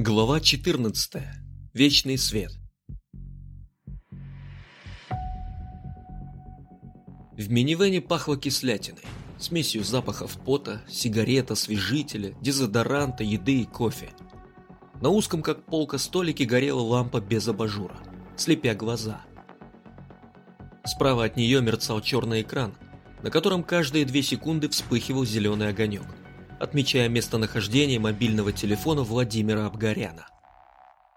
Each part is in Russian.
Глава 14. Вечный свет. В минивэне пахло кислятиной, смесью запахов пота, сигарет, освежителя, дезодоранта, еды и кофе. На узком, как полка, столике горела лампа без абажура, слепя глаза. Справа от нее мерцал черный экран, на котором каждые две секунды вспыхивал зеленый огонек отмечая местонахождение мобильного телефона Владимира Абгаряна.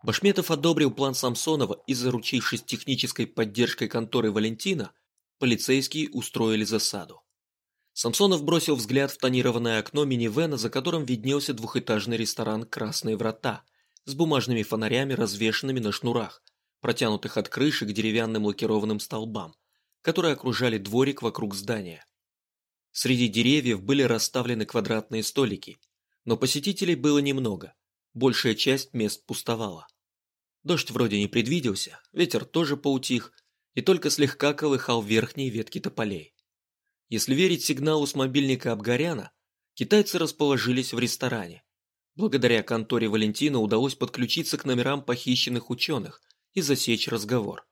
Башметов одобрил план Самсонова и, заручившись технической поддержкой конторы Валентина, полицейские устроили засаду. Самсонов бросил взгляд в тонированное окно минивэна, за которым виднелся двухэтажный ресторан «Красные врата» с бумажными фонарями, развешанными на шнурах, протянутых от крыши к деревянным лакированным столбам, которые окружали дворик вокруг здания. Среди деревьев были расставлены квадратные столики, но посетителей было немного, большая часть мест пустовала. Дождь вроде не предвиделся, ветер тоже поутих, и только слегка колыхал верхние ветки тополей. Если верить сигналу с мобильника Абгаряна, китайцы расположились в ресторане. Благодаря конторе Валентина удалось подключиться к номерам похищенных ученых и засечь разговор.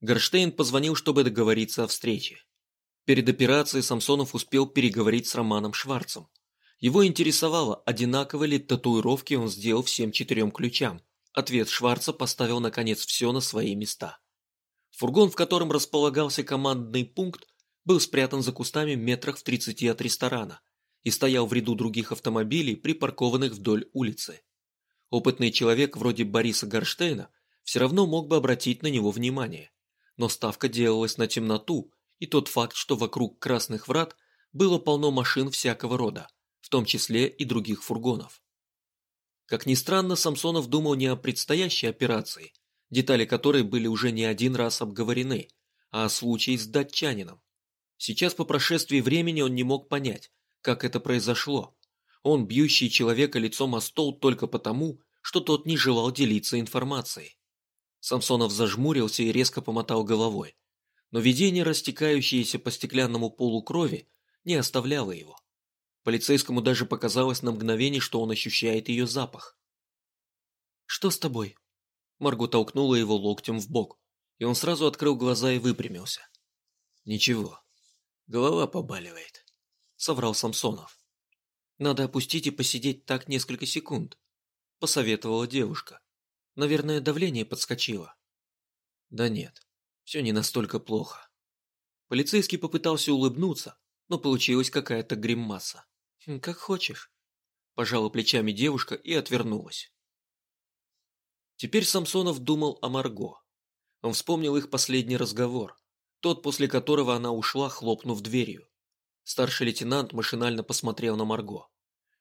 Горштейн позвонил, чтобы договориться о встрече. Перед операцией Самсонов успел переговорить с Романом Шварцем. Его интересовало, одинаково ли татуировки он сделал всем четырем ключам. Ответ Шварца поставил наконец все на свои места. Фургон, в котором располагался командный пункт, был спрятан за кустами метрах в 30 от ресторана и стоял в ряду других автомобилей, припаркованных вдоль улицы. Опытный человек вроде Бориса Горштейна все равно мог бы обратить на него внимание, но ставка делалась на темноту и тот факт, что вокруг Красных Врат было полно машин всякого рода, в том числе и других фургонов. Как ни странно, Самсонов думал не о предстоящей операции, детали которой были уже не один раз обговорены, а о случае с датчанином. Сейчас по прошествии времени он не мог понять, как это произошло. Он, бьющий человека лицом о стол только потому, что тот не желал делиться информацией. Самсонов зажмурился и резко помотал головой но видение, растекающееся по стеклянному полу крови, не оставляло его. Полицейскому даже показалось на мгновение, что он ощущает ее запах. «Что с тобой?» Марго толкнула его локтем в бок, и он сразу открыл глаза и выпрямился. «Ничего, голова побаливает», — соврал Самсонов. «Надо опустить и посидеть так несколько секунд», — посоветовала девушка. «Наверное, давление подскочило». «Да нет, все не настолько плохо. Полицейский попытался улыбнуться, но получилась какая-то гриммаса. «Хм, «Как хочешь», – пожала плечами девушка и отвернулась. Теперь Самсонов думал о Марго. Он вспомнил их последний разговор, тот, после которого она ушла, хлопнув дверью. Старший лейтенант машинально посмотрел на Марго.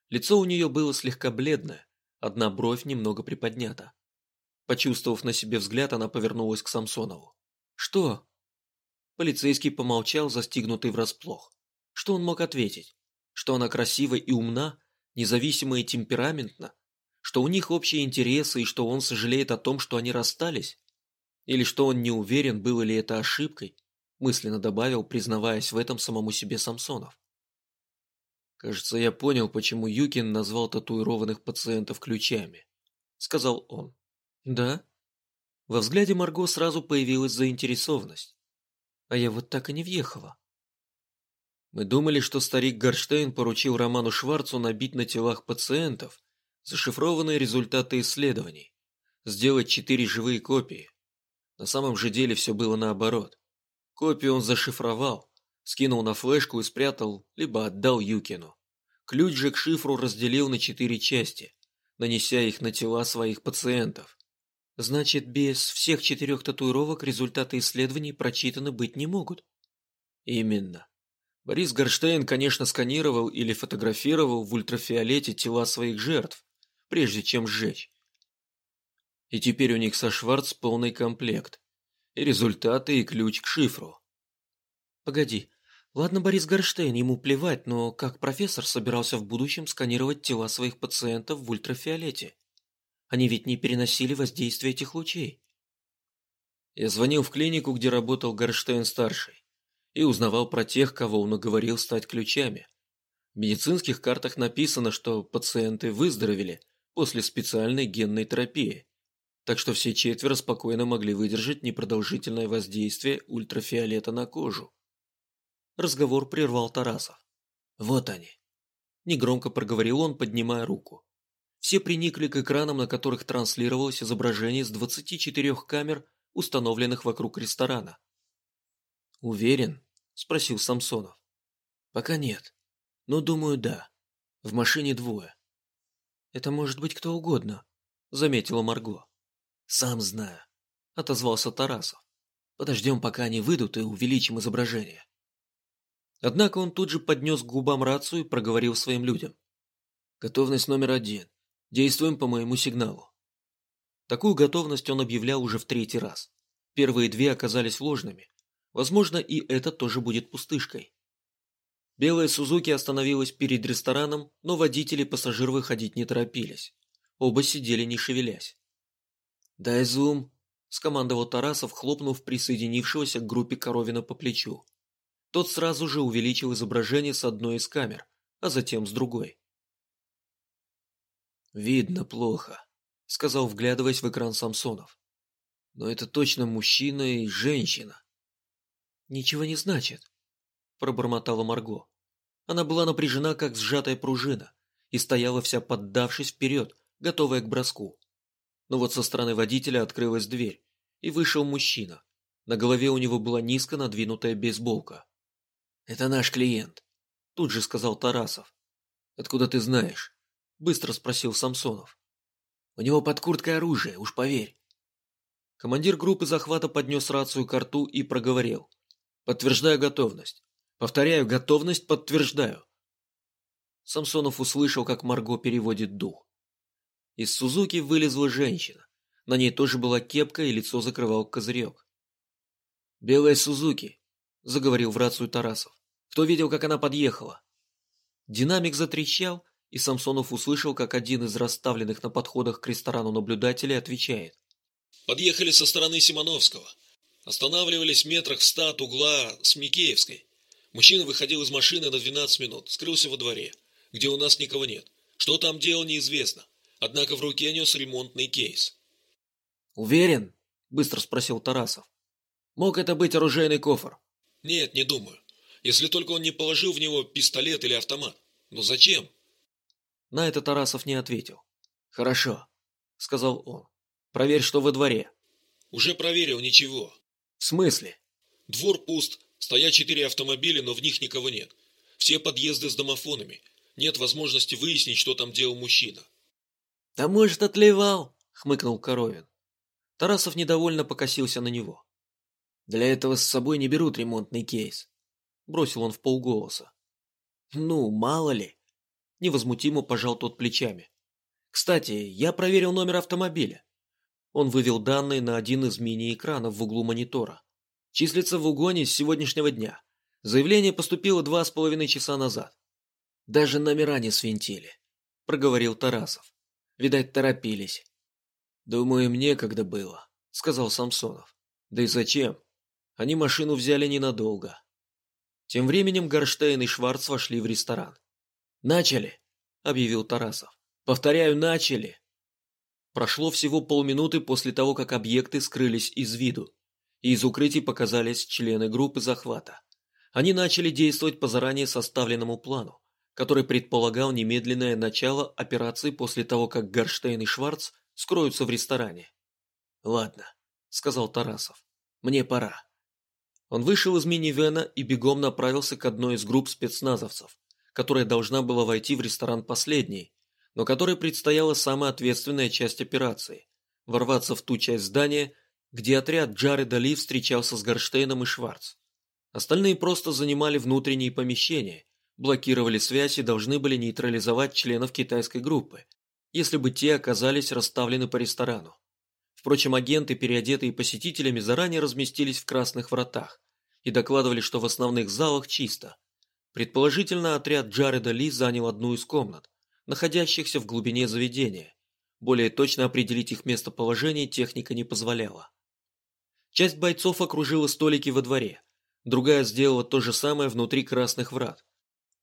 Лицо у нее было слегка бледное, одна бровь немного приподнята. Почувствовав на себе взгляд, она повернулась к Самсонову. «Что?» Полицейский помолчал, застигнутый врасплох. Что он мог ответить? Что она красива и умна, независима и темпераментна? Что у них общие интересы и что он сожалеет о том, что они расстались? Или что он не уверен, было ли это ошибкой? Мысленно добавил, признаваясь в этом самому себе Самсонов. «Кажется, я понял, почему Юкин назвал татуированных пациентов ключами», — сказал он. «Да?» Во взгляде Марго сразу появилась заинтересованность. А я вот так и не въехала. Мы думали, что старик Горштейн поручил Роману Шварцу набить на телах пациентов зашифрованные результаты исследований, сделать четыре живые копии. На самом же деле все было наоборот. Копию он зашифровал, скинул на флешку и спрятал, либо отдал Юкину. Ключ же к шифру разделил на четыре части, нанеся их на тела своих пациентов. Значит, без всех четырех татуировок результаты исследований прочитаны быть не могут. Именно. Борис Горштейн, конечно, сканировал или фотографировал в ультрафиолете тела своих жертв, прежде чем сжечь. И теперь у них со Шварц полный комплект. И результаты, и ключ к шифру. Погоди. Ладно, Борис Горштейн, ему плевать, но как профессор собирался в будущем сканировать тела своих пациентов в ультрафиолете? Они ведь не переносили воздействие этих лучей. Я звонил в клинику, где работал Горштейн-старший, и узнавал про тех, кого он уговорил стать ключами. В медицинских картах написано, что пациенты выздоровели после специальной генной терапии, так что все четверо спокойно могли выдержать непродолжительное воздействие ультрафиолета на кожу. Разговор прервал Тарасов. «Вот они!» Негромко проговорил он, поднимая руку. Все приникли к экранам, на которых транслировалось изображение с 24 камер, установленных вокруг ресторана. «Уверен?» – спросил Самсонов. «Пока нет. Но думаю, да. В машине двое». «Это может быть кто угодно», – заметила Марго. «Сам знаю», – отозвался Тарасов. «Подождем, пока они выйдут, и увеличим изображение». Однако он тут же поднес к губам рацию и проговорил своим людям. «Готовность номер один. Действуем по моему сигналу». Такую готовность он объявлял уже в третий раз. Первые две оказались ложными. Возможно, и это тоже будет пустышкой. Белая Сузуки остановилась перед рестораном, но водители и пассажир выходить не торопились. Оба сидели не шевелясь. «Дай зум», – скомандовал Тарасов, хлопнув присоединившегося к группе Коровина по плечу. Тот сразу же увеличил изображение с одной из камер, а затем с другой. «Видно плохо», — сказал, вглядываясь в экран Самсонов. «Но это точно мужчина и женщина». «Ничего не значит», — пробормотала Марго. Она была напряжена, как сжатая пружина, и стояла вся поддавшись вперед, готовая к броску. Но вот со стороны водителя открылась дверь, и вышел мужчина. На голове у него была низко надвинутая бейсболка. «Это наш клиент», – тут же сказал Тарасов. «Откуда ты знаешь?» – быстро спросил Самсонов. «У него под курткой оружие, уж поверь». Командир группы захвата поднес рацию к рту и проговорил. «Подтверждаю готовность. Повторяю, готовность подтверждаю». Самсонов услышал, как Марго переводит дух. Из Сузуки вылезла женщина. На ней тоже была кепка и лицо закрывал козырек. «Белая Сузуки», – заговорил в рацию Тарасов. Кто видел, как она подъехала?» Динамик затрещал, и Самсонов услышал, как один из расставленных на подходах к ресторану наблюдателей отвечает. «Подъехали со стороны Симоновского. Останавливались в метрах в ста от угла с Микеевской. Мужчина выходил из машины на 12 минут, скрылся во дворе, где у нас никого нет. Что там делал, неизвестно. Однако в руке нес ремонтный кейс». «Уверен?» – быстро спросил Тарасов. «Мог это быть оружейный кофр?» «Нет, не думаю если только он не положил в него пистолет или автомат. Но зачем? На это Тарасов не ответил. «Хорошо», — сказал он. «Проверь, что во дворе». «Уже проверил, ничего». «В смысле?» «Двор пуст, стоят четыре автомобиля, но в них никого нет. Все подъезды с домофонами. Нет возможности выяснить, что там делал мужчина». «Да может, отливал», — хмыкнул Коровин. Тарасов недовольно покосился на него. «Для этого с собой не берут ремонтный кейс бросил он в полголоса. Ну, мало ли. Невозмутимо пожал тот плечами. Кстати, я проверил номер автомобиля. Он вывел данные на один из мини-экранов в углу монитора. Числится в угоне с сегодняшнего дня. Заявление поступило два с половиной часа назад. Даже номера не свинтили, проговорил Тарасов. Видать, торопились. Думаю, мне когда было, сказал Самсонов. Да и зачем? Они машину взяли ненадолго. Тем временем Горштейн и Шварц вошли в ресторан. «Начали!» – объявил Тарасов. «Повторяю, начали!» Прошло всего полминуты после того, как объекты скрылись из виду, и из укрытий показались члены группы захвата. Они начали действовать по заранее составленному плану, который предполагал немедленное начало операции после того, как Горштейн и Шварц скроются в ресторане. «Ладно», – сказал Тарасов, – «мне пора». Он вышел из минивэна и бегом направился к одной из групп спецназовцев, которая должна была войти в ресторан последней, но которой предстояла самая ответственная часть операции – ворваться в ту часть здания, где отряд Джареда Ли встречался с Горштейном и Шварц. Остальные просто занимали внутренние помещения, блокировали связь и должны были нейтрализовать членов китайской группы, если бы те оказались расставлены по ресторану. Впрочем, агенты, переодетые посетителями, заранее разместились в красных вратах и докладывали, что в основных залах чисто. Предположительно, отряд Джареда Ли занял одну из комнат, находящихся в глубине заведения. Более точно определить их местоположение техника не позволяла. Часть бойцов окружила столики во дворе, другая сделала то же самое внутри красных врат.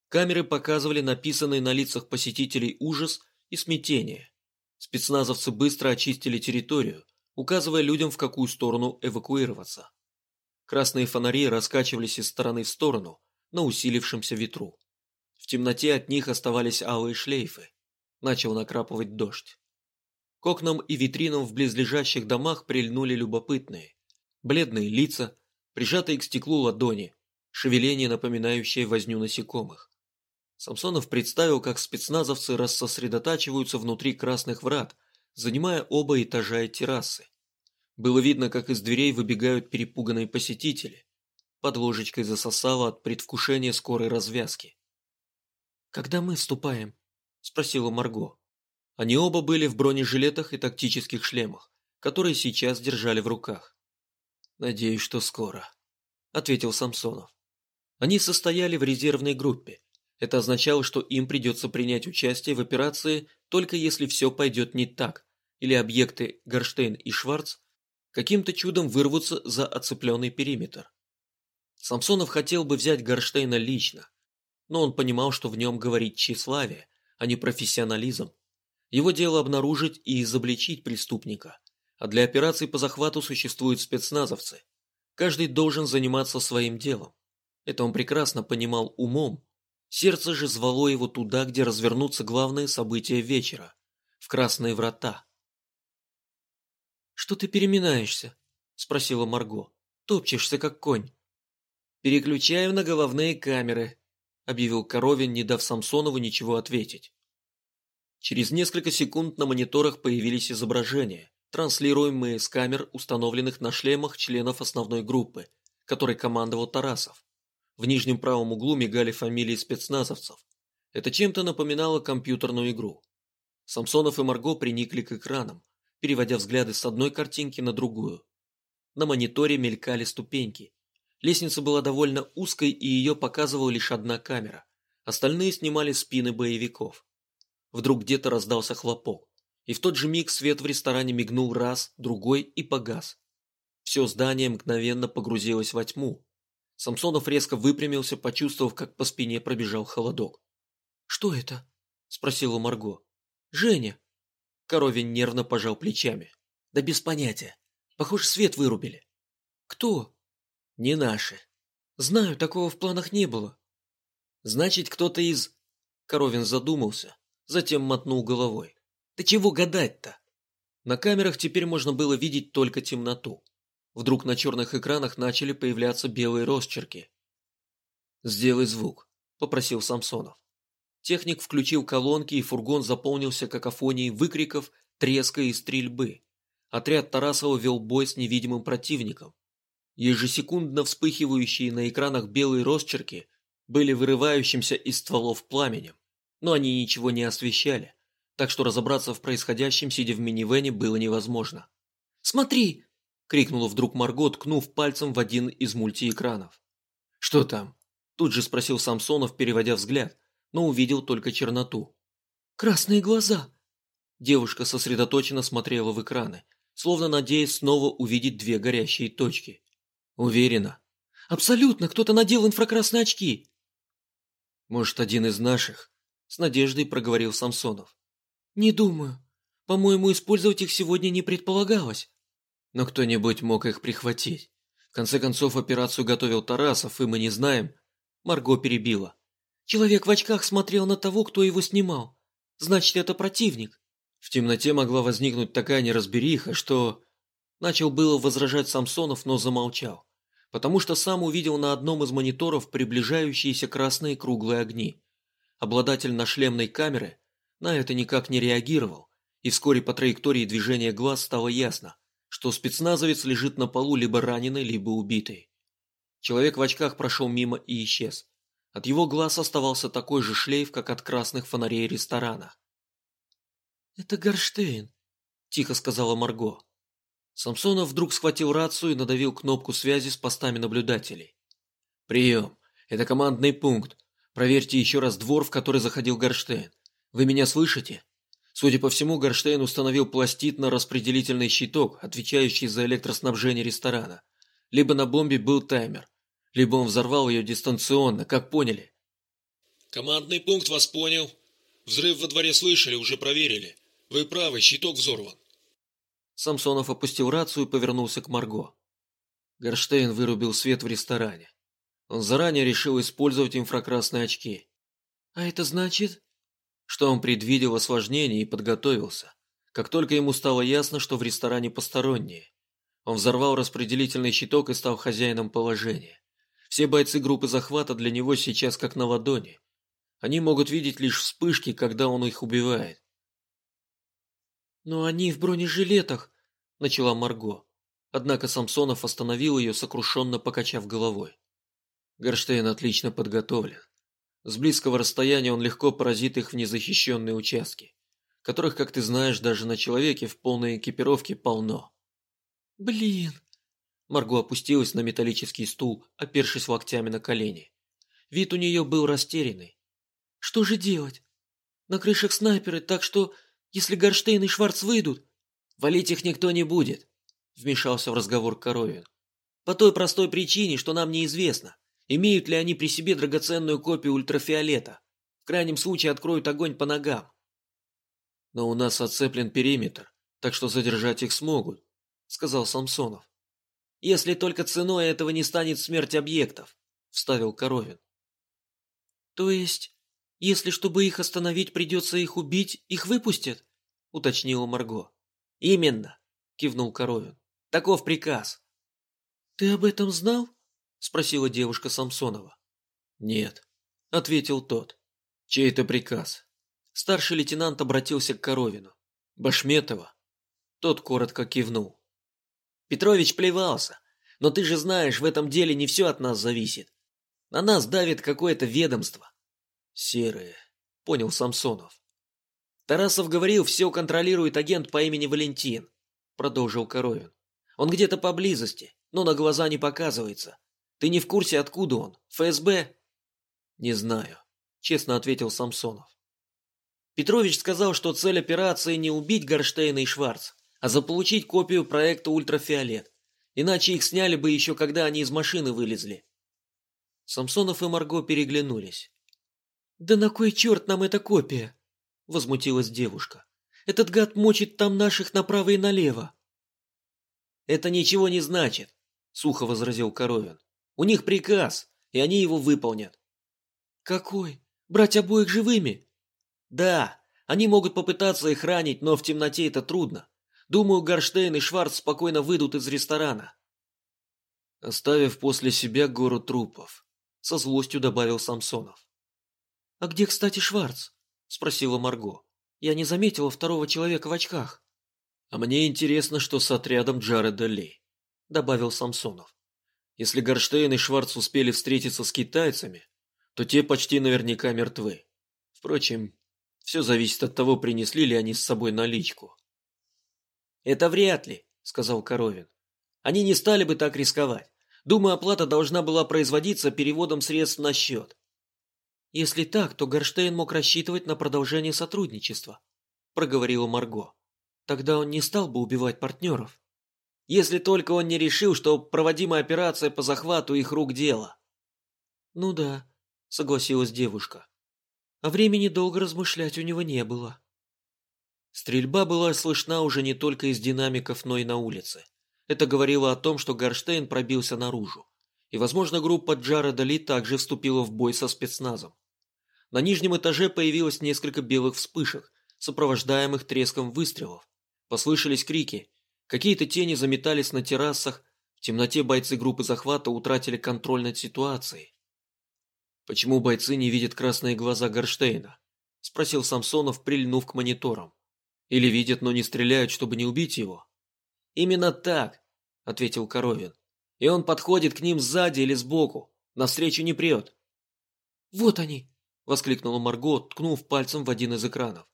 Камеры показывали написанные на лицах посетителей ужас и смятение. Спецназовцы быстро очистили территорию, указывая людям, в какую сторону эвакуироваться. Красные фонари раскачивались из стороны в сторону на усилившемся ветру. В темноте от них оставались алые шлейфы. Начал накрапывать дождь. К окнам и витринам в близлежащих домах прильнули любопытные. Бледные лица, прижатые к стеклу ладони, шевеление, напоминающее возню насекомых. Самсонов представил, как спецназовцы рассосредотачиваются внутри красных врат, занимая оба этажа и террасы. Было видно, как из дверей выбегают перепуганные посетители. Под ложечкой засосало от предвкушения скорой развязки. «Когда мы вступаем?» – спросила Марго. Они оба были в бронежилетах и тактических шлемах, которые сейчас держали в руках. «Надеюсь, что скоро», – ответил Самсонов. Они состояли в резервной группе, это означало, что им придется принять участие в операции только если все пойдет не так, или объекты Горштейн и Шварц каким-то чудом вырвутся за оцепленный периметр. Самсонов хотел бы взять Горштейна лично, но он понимал, что в нем говорит тщеславие, а не профессионализм. Его дело обнаружить и изобличить преступника, а для операций по захвату существуют спецназовцы. Каждый должен заниматься своим делом. Это он прекрасно понимал умом, Сердце же звало его туда, где развернутся главные события вечера, в Красные Врата. «Что ты переминаешься?» – спросила Марго. «Топчешься, как конь». «Переключаю на головные камеры», – объявил Коровин, не дав Самсонову ничего ответить. Через несколько секунд на мониторах появились изображения, транслируемые с камер, установленных на шлемах членов основной группы, которой командовал Тарасов. В нижнем правом углу мигали фамилии спецназовцев. Это чем-то напоминало компьютерную игру. Самсонов и Марго приникли к экранам, переводя взгляды с одной картинки на другую. На мониторе мелькали ступеньки. Лестница была довольно узкой, и ее показывала лишь одна камера. Остальные снимали спины боевиков. Вдруг где-то раздался хлопок, и в тот же миг свет в ресторане мигнул раз, другой и погас. Все здание мгновенно погрузилось во тьму, Самсонов резко выпрямился, почувствовав, как по спине пробежал холодок. «Что это?» – спросила Марго. «Женя!» Коровин нервно пожал плечами. «Да без понятия. Похоже, свет вырубили». «Кто?» «Не наши». «Знаю, такого в планах не было». «Значит, кто-то из...» Коровин задумался, затем мотнул головой. «Да чего гадать-то?» На камерах теперь можно было видеть только темноту. Вдруг на черных экранах начали появляться белые росчерки. «Сделай звук», – попросил Самсонов. Техник включил колонки, и фургон заполнился какофонией выкриков, треска и стрельбы. Отряд Тарасова вел бой с невидимым противником. Ежесекундно вспыхивающие на экранах белые росчерки были вырывающимся из стволов пламенем, но они ничего не освещали, так что разобраться в происходящем, сидя в минивэне, было невозможно. «Смотри!» крикнула вдруг Марго, ткнув пальцем в один из мультиэкранов. «Что там?» – тут же спросил Самсонов, переводя взгляд, но увидел только черноту. «Красные глаза!» Девушка сосредоточенно смотрела в экраны, словно надеясь снова увидеть две горящие точки. «Уверена?» «Абсолютно! Кто-то надел инфракрасные очки!» «Может, один из наших?» – с надеждой проговорил Самсонов. «Не думаю. По-моему, использовать их сегодня не предполагалось». Но кто-нибудь мог их прихватить. В конце концов, операцию готовил Тарасов, и мы не знаем. Марго перебила. Человек в очках смотрел на того, кто его снимал. Значит, это противник. В темноте могла возникнуть такая неразбериха, что... Начал было возражать Самсонов, но замолчал. Потому что сам увидел на одном из мониторов приближающиеся красные круглые огни. Обладатель нашлемной камеры на это никак не реагировал, и вскоре по траектории движения глаз стало ясно что спецназовец лежит на полу либо раненый, либо убитый. Человек в очках прошел мимо и исчез. От его глаз оставался такой же шлейф, как от красных фонарей ресторана. «Это Горштейн», – тихо сказала Марго. Самсонов вдруг схватил рацию и надавил кнопку связи с постами наблюдателей. «Прием. Это командный пункт. Проверьте еще раз двор, в который заходил Горштейн. Вы меня слышите?» Судя по всему, Горштейн установил пластитно-распределительный щиток, отвечающий за электроснабжение ресторана. Либо на бомбе был таймер, либо он взорвал ее дистанционно, как поняли. «Командный пункт вас понял. Взрыв во дворе слышали, уже проверили. Вы правы, щиток взорван. Самсонов опустил рацию и повернулся к Марго. Горштейн вырубил свет в ресторане. Он заранее решил использовать инфракрасные очки. А это значит? Что он предвидел осложнение и подготовился. Как только ему стало ясно, что в ресторане посторонние. Он взорвал распределительный щиток и стал хозяином положения. Все бойцы группы захвата для него сейчас как на ладони. Они могут видеть лишь вспышки, когда он их убивает. «Но они в бронежилетах», – начала Марго. Однако Самсонов остановил ее, сокрушенно покачав головой. Горштейн отлично подготовлен. С близкого расстояния он легко поразит их в незащищенные участки, которых, как ты знаешь, даже на человеке в полной экипировке полно. «Блин!» Марго опустилась на металлический стул, опершись локтями на колени. Вид у нее был растерянный. «Что же делать? На крышах снайперы, так что, если Горштейн и Шварц выйдут...» «Валить их никто не будет», — вмешался в разговор Коровин. «По той простой причине, что нам неизвестно, имеют ли они при себе драгоценную копию ультрафиолета. В крайнем случае откроют огонь по ногам». «Но у нас оцеплен периметр, так что задержать их смогут», — сказал Самсонов. Если только ценой этого не станет смерть объектов, вставил Коровин. То есть, если чтобы их остановить придется их убить, их выпустят? уточнила Марго. Именно, кивнул Коровин. Таков приказ. Ты об этом знал? спросила девушка Самсонова. Нет, ответил тот. Чей это приказ? Старший лейтенант обратился к Коровину. Башметова. Тот коротко кивнул. Петрович плевался. Но ты же знаешь, в этом деле не все от нас зависит. На нас давит какое-то ведомство. Серые, понял Самсонов. Тарасов говорил, все контролирует агент по имени Валентин, продолжил Коровин. Он где-то поблизости, но на глаза не показывается. Ты не в курсе, откуда он? ФСБ? Не знаю, честно ответил Самсонов. Петрович сказал, что цель операции не убить Горштейна и Шварц, а заполучить копию проекта «Ультрафиолет». Иначе их сняли бы еще, когда они из машины вылезли. Самсонов и Марго переглянулись. «Да на кой черт нам эта копия?» – возмутилась девушка. «Этот гад мочит там наших направо и налево». «Это ничего не значит», – сухо возразил Коровин. «У них приказ, и они его выполнят». «Какой? Брать обоих живыми?» «Да, они могут попытаться их ранить, но в темноте это трудно. Думаю, Горштейн и Шварц спокойно выйдут из ресторана. Оставив после себя гору трупов, со злостью добавил Самсонов. «А где, кстати, Шварц?» – спросила Марго. «Я не заметила второго человека в очках». «А мне интересно, что с отрядом Джареда Ли», – добавил Самсонов. «Если Горштейн и Шварц успели встретиться с китайцами, то те почти наверняка мертвы. Впрочем, все зависит от того, принесли ли они с собой наличку». «Это вряд ли», — сказал Коровин. «Они не стали бы так рисковать. Думаю, оплата должна была производиться переводом средств на счет». «Если так, то Горштейн мог рассчитывать на продолжение сотрудничества», — проговорила Марго. «Тогда он не стал бы убивать партнеров». «Если только он не решил, что проводимая операция по захвату их рук дело». «Ну да», — согласилась девушка. А времени долго размышлять у него не было. Стрельба была слышна уже не только из динамиков, но и на улице. Это говорило о том, что Горштейн пробился наружу. И, возможно, группа Джареда Ли также вступила в бой со спецназом. На нижнем этаже появилось несколько белых вспышек, сопровождаемых треском выстрелов. Послышались крики. Какие-то тени заметались на террасах. В темноте бойцы группы захвата утратили контроль над ситуацией. «Почему бойцы не видят красные глаза Горштейна?» – спросил Самсонов, прильнув к мониторам. Или видят, но не стреляют, чтобы не убить его? Именно так, ответил Коровин. И он подходит к ним сзади или сбоку, навстречу не прет. Вот они, воскликнула Марго, ткнув пальцем в один из экранов.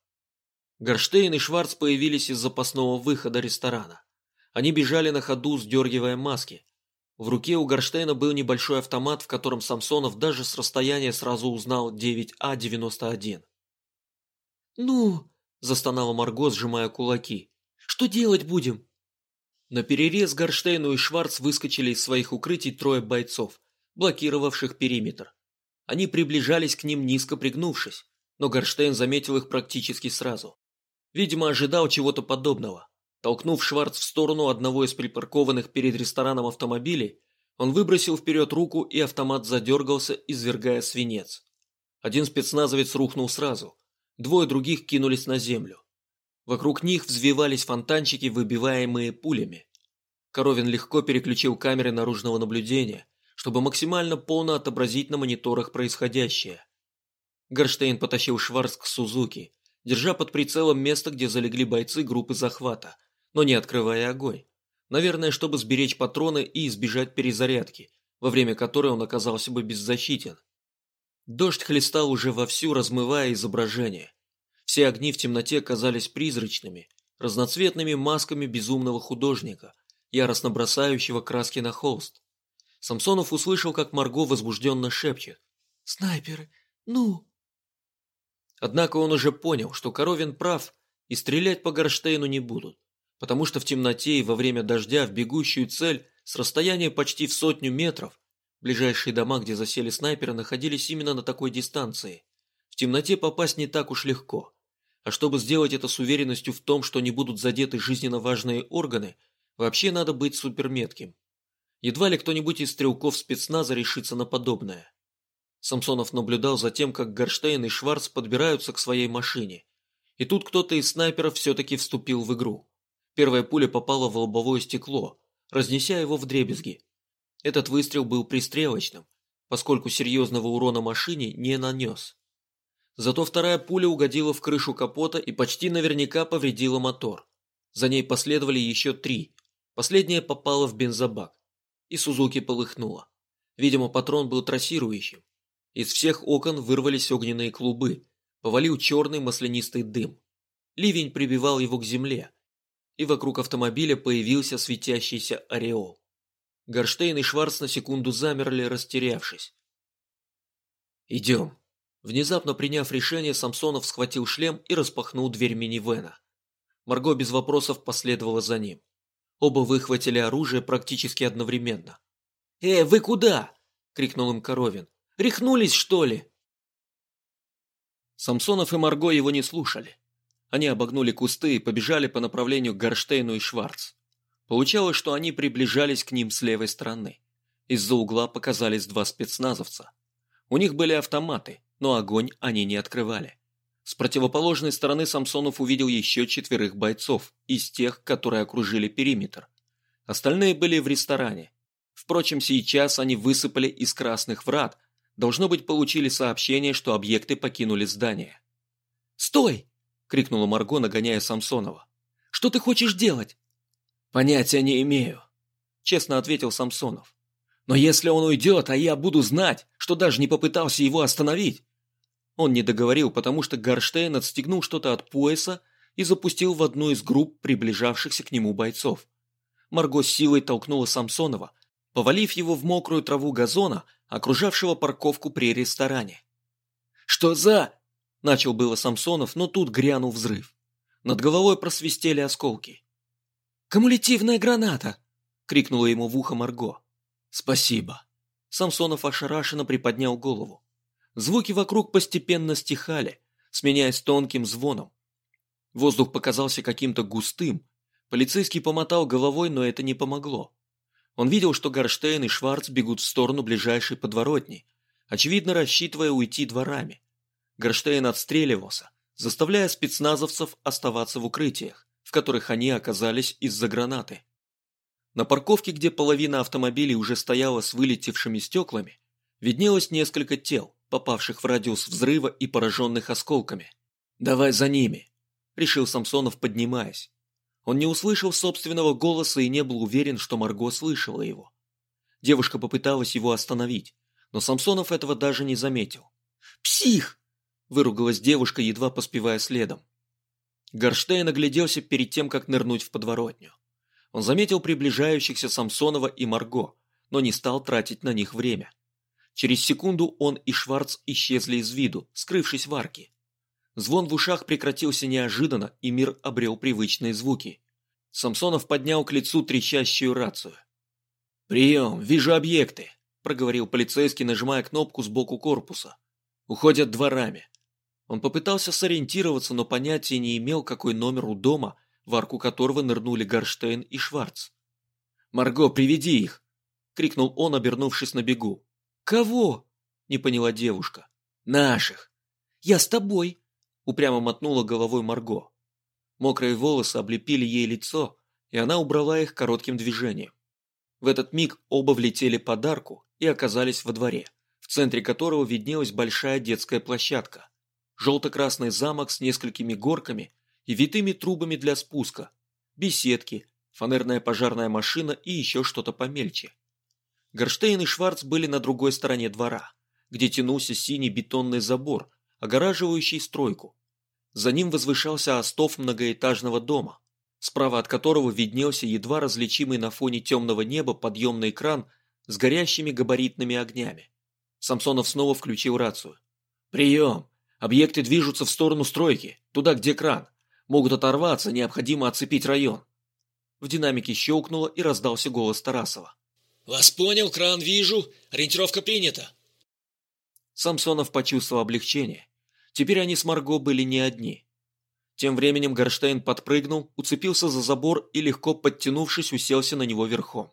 Горштейн и Шварц появились из запасного выхода ресторана. Они бежали на ходу, сдергивая маски. В руке у Горштейна был небольшой автомат, в котором Самсонов даже с расстояния сразу узнал 9А91. «Ну!» застонала Марго, сжимая кулаки. «Что делать будем?» На перерез Горштейну и Шварц выскочили из своих укрытий трое бойцов, блокировавших периметр. Они приближались к ним низко пригнувшись, но Горштейн заметил их практически сразу. Видимо, ожидал чего-то подобного. Толкнув Шварц в сторону одного из припаркованных перед рестораном автомобилей, он выбросил вперед руку, и автомат задергался, извергая свинец. Один спецназовец рухнул сразу. Двое других кинулись на землю. Вокруг них взвивались фонтанчики, выбиваемые пулями. Коровин легко переключил камеры наружного наблюдения, чтобы максимально полно отобразить на мониторах происходящее. Горштейн потащил Шварц к Сузуки, держа под прицелом место, где залегли бойцы группы захвата, но не открывая огонь. Наверное, чтобы сберечь патроны и избежать перезарядки, во время которой он оказался бы беззащитен. Дождь хлестал уже вовсю, размывая изображение. Все огни в темноте казались призрачными, разноцветными масками безумного художника, яростно бросающего краски на холст. Самсонов услышал, как Марго возбужденно шепчет. «Снайперы! Ну!» Однако он уже понял, что Коровин прав, и стрелять по Горштейну не будут, потому что в темноте и во время дождя в бегущую цель с расстояния почти в сотню метров ближайшие дома, где засели снайперы, находились именно на такой дистанции. В темноте попасть не так уж легко. А чтобы сделать это с уверенностью в том, что не будут задеты жизненно важные органы, вообще надо быть суперметким. Едва ли кто-нибудь из стрелков спецназа решится на подобное. Самсонов наблюдал за тем, как Горштейн и Шварц подбираются к своей машине. И тут кто-то из снайперов все-таки вступил в игру. Первая пуля попала в лобовое стекло, разнеся его в дребезги. Этот выстрел был пристрелочным, поскольку серьезного урона машине не нанес. Зато вторая пуля угодила в крышу капота и почти наверняка повредила мотор. За ней последовали еще три. Последняя попала в бензобак. И Сузуки полыхнула. Видимо, патрон был трассирующим. Из всех окон вырвались огненные клубы, повалил черный маслянистый дым. Ливень прибивал его к земле, и вокруг автомобиля появился светящийся ореол. Горштейн и Шварц на секунду замерли, растерявшись. «Идем». Внезапно приняв решение, Самсонов схватил шлем и распахнул дверь минивэна. Марго без вопросов последовала за ним. Оба выхватили оружие практически одновременно. «Э, вы куда?» – крикнул им Коровин. Рехнулись, что ли?» Самсонов и Марго его не слушали. Они обогнули кусты и побежали по направлению к Горштейну и Шварц. Получалось, что они приближались к ним с левой стороны. Из-за угла показались два спецназовца. У них были автоматы, но огонь они не открывали. С противоположной стороны Самсонов увидел еще четверых бойцов, из тех, которые окружили периметр. Остальные были в ресторане. Впрочем, сейчас они высыпали из красных врат, Должно быть, получили сообщение, что объекты покинули здание. «Стой!» – крикнула Марго, нагоняя Самсонова. «Что ты хочешь делать?» «Понятия не имею», – честно ответил Самсонов. «Но если он уйдет, а я буду знать, что даже не попытался его остановить...» Он не договорил, потому что Гарштейн отстегнул что-то от пояса и запустил в одну из групп приближавшихся к нему бойцов. Марго с силой толкнула Самсонова, повалив его в мокрую траву газона, окружавшего парковку при ресторане. «Что за...» – начал было Самсонов, но тут грянул взрыв. Над головой просвистели осколки. «Кумулятивная граната!» – крикнула ему в ухо Марго. «Спасибо». Самсонов ошарашенно приподнял голову. Звуки вокруг постепенно стихали, сменяясь тонким звоном. Воздух показался каким-то густым. Полицейский помотал головой, но это не помогло. Он видел, что Горштейн и Шварц бегут в сторону ближайшей подворотни, очевидно рассчитывая уйти дворами. Горштейн отстреливался, заставляя спецназовцев оставаться в укрытиях, в которых они оказались из-за гранаты. На парковке, где половина автомобилей уже стояла с вылетевшими стеклами, виднелось несколько тел, попавших в радиус взрыва и пораженных осколками. «Давай за ними», — решил Самсонов, поднимаясь. Он не услышал собственного голоса и не был уверен, что Марго слышала его. Девушка попыталась его остановить, но Самсонов этого даже не заметил. «Псих!» – выругалась девушка, едва поспевая следом. Горштейн огляделся перед тем, как нырнуть в подворотню. Он заметил приближающихся Самсонова и Марго, но не стал тратить на них время. Через секунду он и Шварц исчезли из виду, скрывшись в арке. Звон в ушах прекратился неожиданно, и мир обрел привычные звуки. Самсонов поднял к лицу трещащую рацию. «Прием, вижу объекты», – проговорил полицейский, нажимая кнопку сбоку корпуса. «Уходят дворами». Он попытался сориентироваться, но понятия не имел, какой номер у дома, в арку которого нырнули Горштейн и Шварц. «Марго, приведи их!» — крикнул он, обернувшись на бегу. «Кого?» — не поняла девушка. «Наших!» «Я с тобой!» — упрямо мотнула головой Марго. Мокрые волосы облепили ей лицо, и она убрала их коротким движением. В этот миг оба влетели под арку и оказались во дворе, в центре которого виднелась большая детская площадка. Желто-красный замок с несколькими горками и витыми трубами для спуска, беседки, фанерная пожарная машина и еще что-то помельче. Горштейн и Шварц были на другой стороне двора, где тянулся синий бетонный забор, огораживающий стройку. За ним возвышался остов многоэтажного дома, справа от которого виднелся едва различимый на фоне темного неба подъемный кран с горящими габаритными огнями. Самсонов снова включил рацию. «Прием! Объекты движутся в сторону стройки, туда, где кран. Могут оторваться, необходимо оцепить район». В динамике щелкнуло и раздался голос Тарасова. «Вас понял, кран вижу. Ориентировка принята». Самсонов почувствовал облегчение. Теперь они с Марго были не одни. Тем временем Горштейн подпрыгнул, уцепился за забор и, легко подтянувшись, уселся на него верхом.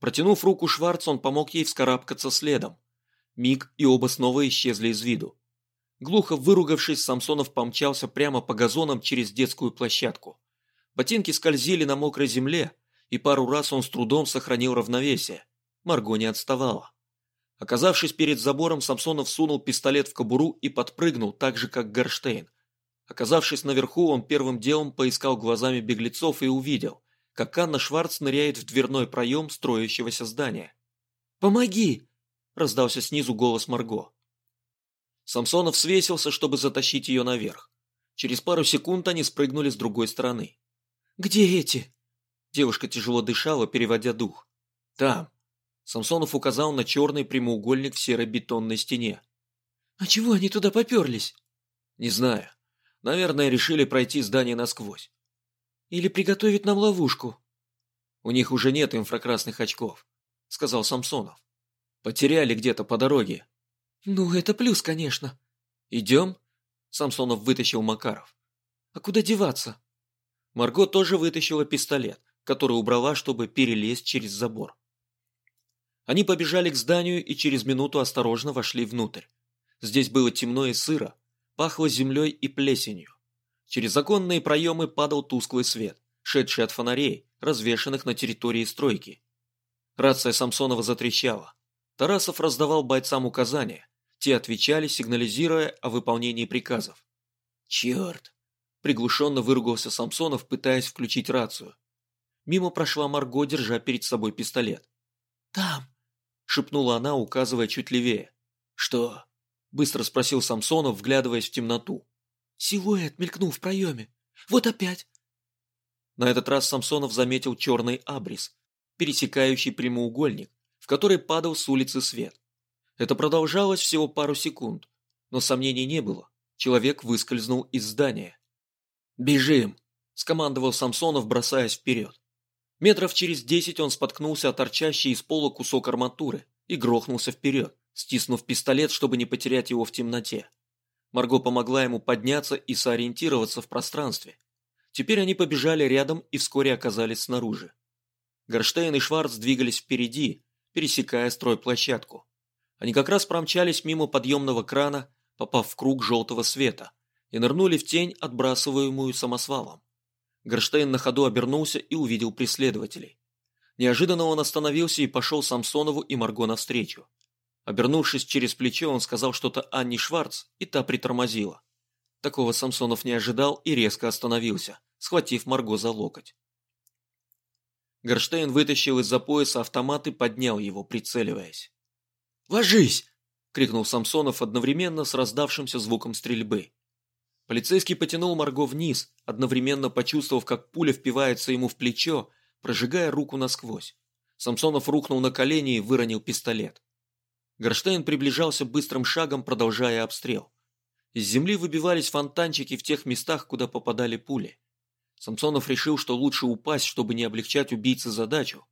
Протянув руку Шварц, он помог ей вскарабкаться следом. Миг, и оба снова исчезли из виду. Глухо выругавшись, Самсонов помчался прямо по газонам через детскую площадку. Ботинки скользили на мокрой земле, и пару раз он с трудом сохранил равновесие. Марго не отставала. Оказавшись перед забором, Самсонов сунул пистолет в кобуру и подпрыгнул, так же, как Горштейн. Оказавшись наверху, он первым делом поискал глазами беглецов и увидел, как Анна Шварц ныряет в дверной проем строящегося здания. «Помоги!» – раздался снизу голос Марго. Самсонов свесился, чтобы затащить ее наверх. Через пару секунд они спрыгнули с другой стороны. «Где эти?» Девушка тяжело дышала, переводя дух. «Там», Самсонов указал на черный прямоугольник в серой бетонной стене. «А чего они туда поперлись?» «Не знаю. Наверное, решили пройти здание насквозь». «Или приготовить нам ловушку?» «У них уже нет инфракрасных очков», — сказал Самсонов. «Потеряли где-то по дороге». «Ну, это плюс, конечно». «Идем?» — Самсонов вытащил Макаров. «А куда деваться?» Марго тоже вытащила пистолет, который убрала, чтобы перелезть через забор. Они побежали к зданию и через минуту осторожно вошли внутрь. Здесь было темно и сыро, пахло землей и плесенью. Через законные проемы падал тусклый свет, шедший от фонарей, развешанных на территории стройки. Рация Самсонова затрещала. Тарасов раздавал бойцам указания. Те отвечали, сигнализируя о выполнении приказов. «Черт!» – приглушенно выругался Самсонов, пытаясь включить рацию. Мимо прошла Марго, держа перед собой пистолет. «Там!» шепнула она, указывая чуть левее. «Что?» – быстро спросил Самсонов, вглядываясь в темноту. «Силуэт мелькнул в проеме. Вот опять!» На этот раз Самсонов заметил черный абрис, пересекающий прямоугольник, в который падал с улицы свет. Это продолжалось всего пару секунд, но сомнений не было. Человек выскользнул из здания. «Бежим!» – скомандовал Самсонов, бросаясь вперед. Метров через десять он споткнулся о торчащий из пола кусок арматуры и грохнулся вперед, стиснув пистолет, чтобы не потерять его в темноте. Марго помогла ему подняться и сориентироваться в пространстве. Теперь они побежали рядом и вскоре оказались снаружи. Горштейн и Шварц двигались впереди, пересекая стройплощадку. Они как раз промчались мимо подъемного крана, попав в круг желтого света, и нырнули в тень, отбрасываемую самосвалом. Горштейн на ходу обернулся и увидел преследователей. Неожиданно он остановился и пошел Самсонову и Марго навстречу. Обернувшись через плечо, он сказал что-то Анне Шварц, и та притормозила. Такого Самсонов не ожидал и резко остановился, схватив Марго за локоть. Горштейн вытащил из-за пояса автомат и поднял его, прицеливаясь. «Ложись!» — крикнул Самсонов одновременно с раздавшимся звуком стрельбы. Полицейский потянул Марго вниз, одновременно почувствовав, как пуля впивается ему в плечо, прожигая руку насквозь. Самсонов рухнул на колени и выронил пистолет. Горштейн приближался быстрым шагом, продолжая обстрел. Из земли выбивались фонтанчики в тех местах, куда попадали пули. Самсонов решил, что лучше упасть, чтобы не облегчать убийце задачу.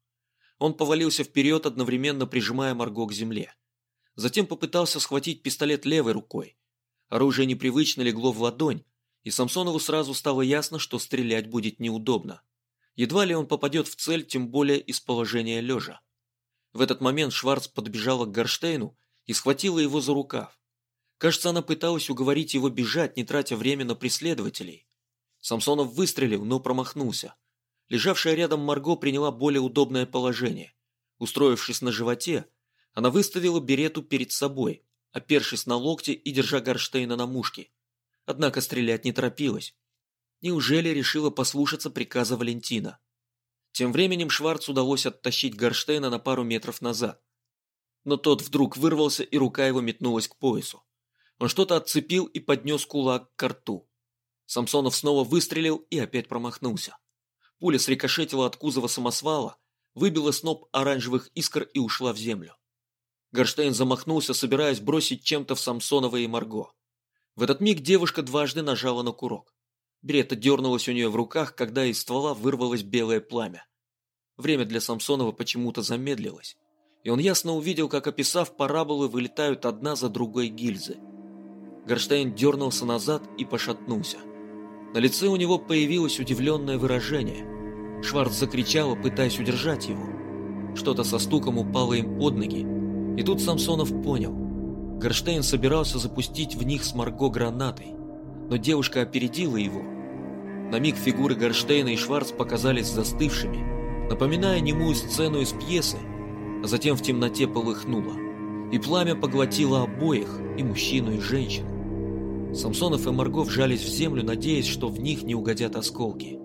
Он повалился вперед, одновременно прижимая Марго к земле. Затем попытался схватить пистолет левой рукой, Оружие непривычно легло в ладонь, и Самсонову сразу стало ясно, что стрелять будет неудобно. Едва ли он попадет в цель, тем более из положения лежа. В этот момент Шварц подбежала к Горштейну и схватила его за рукав. Кажется, она пыталась уговорить его бежать, не тратя время на преследователей. Самсонов выстрелил, но промахнулся. Лежавшая рядом Марго приняла более удобное положение. Устроившись на животе, она выставила берету перед собой, опершись на локти и держа Горштейна на мушке. Однако стрелять не торопилась. Неужели решила послушаться приказа Валентина? Тем временем Шварц удалось оттащить Горштейна на пару метров назад. Но тот вдруг вырвался, и рука его метнулась к поясу. Он что-то отцепил и поднес кулак к рту. Самсонов снова выстрелил и опять промахнулся. Пуля срикошетила от кузова самосвала, выбила сноп оранжевых искр и ушла в землю. Горштейн замахнулся, собираясь бросить чем-то в Самсонова и Марго. В этот миг девушка дважды нажала на курок. Берета дернулась у нее в руках, когда из ствола вырвалось белое пламя. Время для Самсонова почему-то замедлилось, и он ясно увидел, как, описав параболы, вылетают одна за другой гильзы. Горштейн дернулся назад и пошатнулся. На лице у него появилось удивленное выражение. Шварц закричала, пытаясь удержать его. Что-то со стуком упало им под ноги, и тут Самсонов понял. Горштейн собирался запустить в них с Марго гранатой, но девушка опередила его. На миг фигуры Горштейна и Шварц показались застывшими, напоминая немую сцену из пьесы, а затем в темноте полыхнуло, и пламя поглотило обоих, и мужчину, и женщину. Самсонов и Марго вжались в землю, надеясь, что в них не угодят осколки.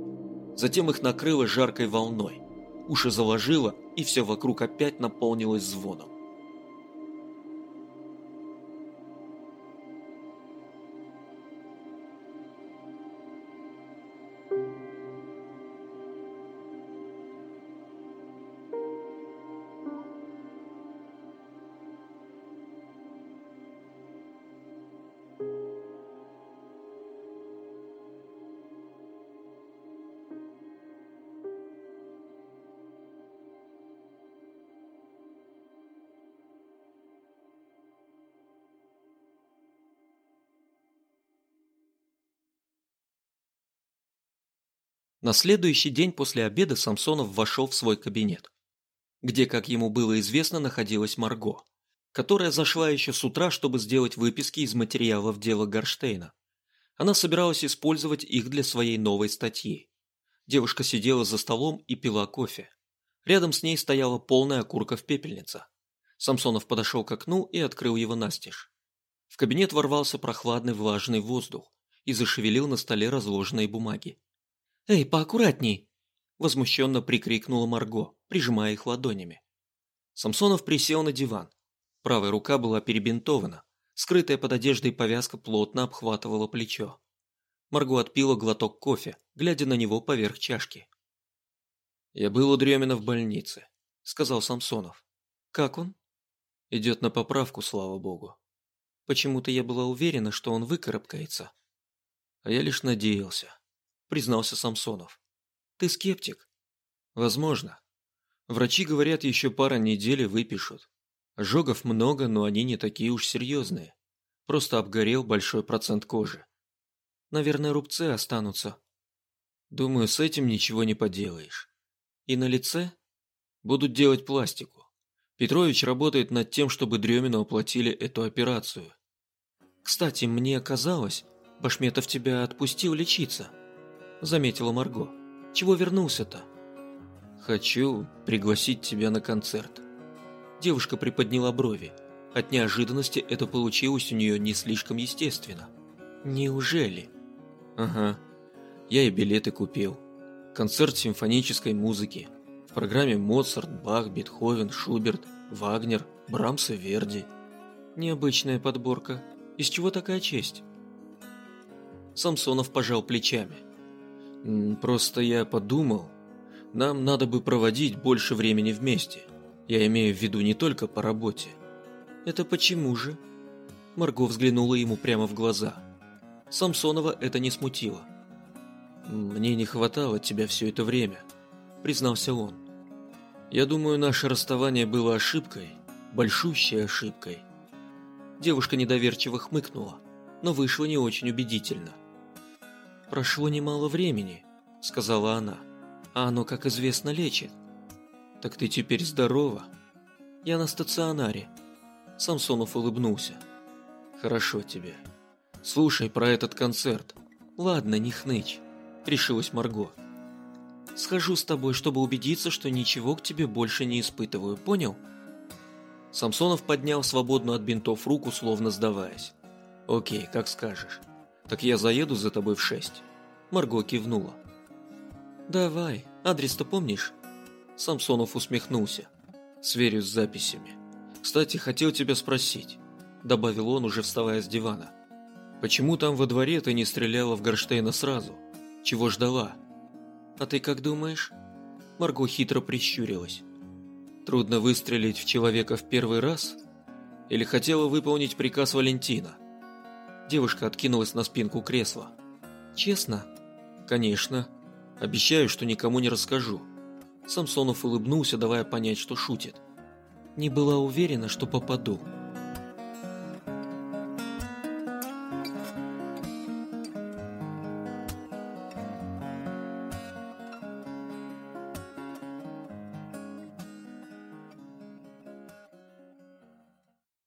Затем их накрыло жаркой волной, уши заложило, и все вокруг опять наполнилось звоном. На следующий день после обеда Самсонов вошел в свой кабинет, где, как ему было известно, находилась Марго, которая зашла еще с утра, чтобы сделать выписки из материалов дела Горштейна. Она собиралась использовать их для своей новой статьи. Девушка сидела за столом и пила кофе. Рядом с ней стояла полная окурка в пепельнице. Самсонов подошел к окну и открыл его настежь. В кабинет ворвался прохладный влажный воздух и зашевелил на столе разложенные бумаги. «Эй, поаккуратней!» – возмущенно прикрикнула Марго, прижимая их ладонями. Самсонов присел на диван. Правая рука была перебинтована, скрытая под одеждой повязка плотно обхватывала плечо. Марго отпила глоток кофе, глядя на него поверх чашки. «Я был у Дремина в больнице», – сказал Самсонов. «Как он?» «Идет на поправку, слава богу. Почему-то я была уверена, что он выкарабкается. А я лишь надеялся признался Самсонов. Ты скептик? Возможно. Врачи говорят, еще пара недель выпишут. Ожогов много, но они не такие уж серьезные. Просто обгорел большой процент кожи. Наверное, рубцы останутся. Думаю, с этим ничего не поделаешь. И на лице? Будут делать пластику. Петрович работает над тем, чтобы Дремину оплатили эту операцию. Кстати, мне казалось, Башметов тебя отпустил лечиться заметила Марго. «Чего вернулся-то?» «Хочу пригласить тебя на концерт». Девушка приподняла брови. От неожиданности это получилось у нее не слишком естественно. «Неужели?» «Ага. Я и билеты купил. Концерт симфонической музыки. В программе Моцарт, Бах, Бетховен, Шуберт, Вагнер, Брамс и Верди. Необычная подборка. Из чего такая честь?» Самсонов пожал плечами. Просто я подумал, нам надо бы проводить больше времени вместе. Я имею в виду не только по работе. Это почему же? Марго взглянула ему прямо в глаза. Самсонова это не смутило. Мне не хватало тебя все это время, признался он. Я думаю, наше расставание было ошибкой, большущей ошибкой. Девушка недоверчиво хмыкнула, но вышло не очень убедительно. «Прошло немало времени», — сказала она, — «а оно, как известно, лечит». «Так ты теперь здорова?» «Я на стационаре». Самсонов улыбнулся. «Хорошо тебе. Слушай про этот концерт». «Ладно, не хнычь», — решилась Марго. «Схожу с тобой, чтобы убедиться, что ничего к тебе больше не испытываю, понял?» Самсонов поднял свободную от бинтов руку, словно сдаваясь. «Окей, как скажешь. Так я заеду за тобой в шесть». Марго кивнула. «Давай, адрес-то помнишь?» Самсонов усмехнулся. «Сверюсь с записями. Кстати, хотел тебя спросить», добавил он, уже вставая с дивана. «Почему там во дворе ты не стреляла в Горштейна сразу? Чего ждала?» «А ты как думаешь?» Марго хитро прищурилась. Трудно выстрелить в человека в первый раз? Или хотела выполнить приказ Валентина? Девушка откинулась на спинку кресла. Честно? Конечно. Обещаю, что никому не расскажу. Самсонов улыбнулся, давая понять, что шутит. Не была уверена, что попаду.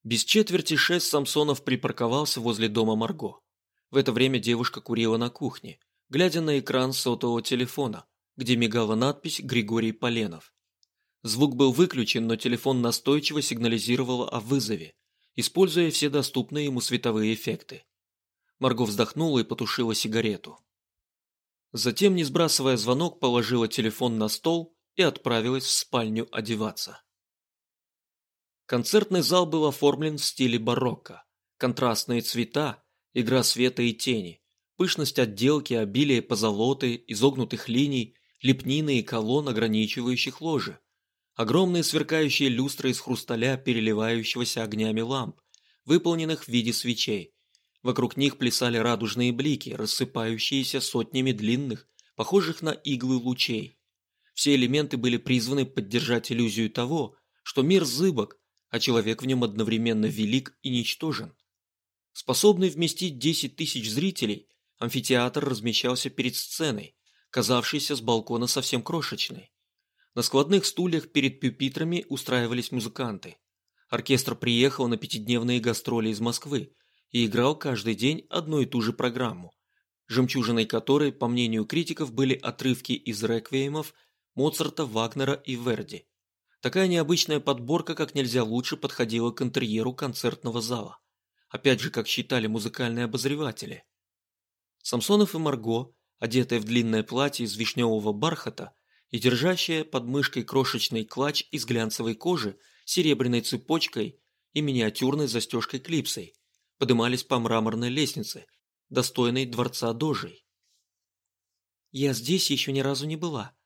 Без четверти шесть Самсонов припарковался возле дома Марго. В это время девушка курила на кухне, глядя на экран сотового телефона, где мигала надпись «Григорий Поленов». Звук был выключен, но телефон настойчиво сигнализировал о вызове, используя все доступные ему световые эффекты. Марго вздохнула и потушила сигарету. Затем, не сбрасывая звонок, положила телефон на стол и отправилась в спальню одеваться. Концертный зал был оформлен в стиле барокко. Контрастные цвета, игра света и тени, пышность отделки, обилие позолоты, изогнутых линий, лепнины и колонн, ограничивающих ложи. Огромные сверкающие люстры из хрусталя, переливающегося огнями ламп, выполненных в виде свечей. Вокруг них плясали радужные блики, рассыпающиеся сотнями длинных, похожих на иглы лучей. Все элементы были призваны поддержать иллюзию того, что мир зыбок, а человек в нем одновременно велик и ничтожен. Способный вместить 10 тысяч зрителей, амфитеатр размещался перед сценой, казавшейся с балкона совсем крошечной. На складных стульях перед пюпитрами устраивались музыканты. Оркестр приехал на пятидневные гастроли из Москвы и играл каждый день одну и ту же программу, жемчужиной которой, по мнению критиков, были отрывки из реквиемов Моцарта, Вагнера и Верди. Такая необычная подборка как нельзя лучше подходила к интерьеру концертного зала. Опять же, как считали музыкальные обозреватели. Самсонов и Марго, одетые в длинное платье из вишневого бархата и держащая под мышкой крошечный клатч из глянцевой кожи серебряной цепочкой и миниатюрной застежкой клипсой, подымались по мраморной лестнице, достойной дворца дожей. «Я здесь еще ни разу не была»,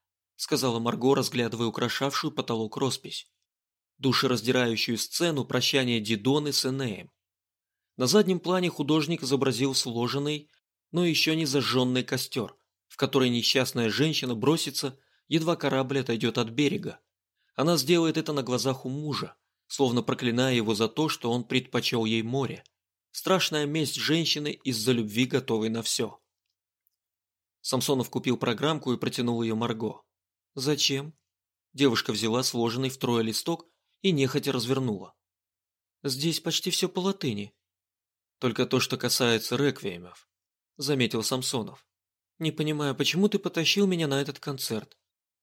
сказала Марго, разглядывая украшавшую потолок роспись. Душераздирающую сцену прощания Дидоны с Энеем. На заднем плане художник изобразил сложенный, но еще не зажженный костер, в который несчастная женщина бросится, едва корабль отойдет от берега. Она сделает это на глазах у мужа, словно проклиная его за то, что он предпочел ей море. Страшная месть женщины из-за любви, готовой на все. Самсонов купил программку и протянул ее Марго. «Зачем?» Девушка взяла сложенный втрое листок и нехотя развернула. «Здесь почти все по латыни». «Только то, что касается реквиемов», — заметил Самсонов. «Не понимаю, почему ты потащил меня на этот концерт?»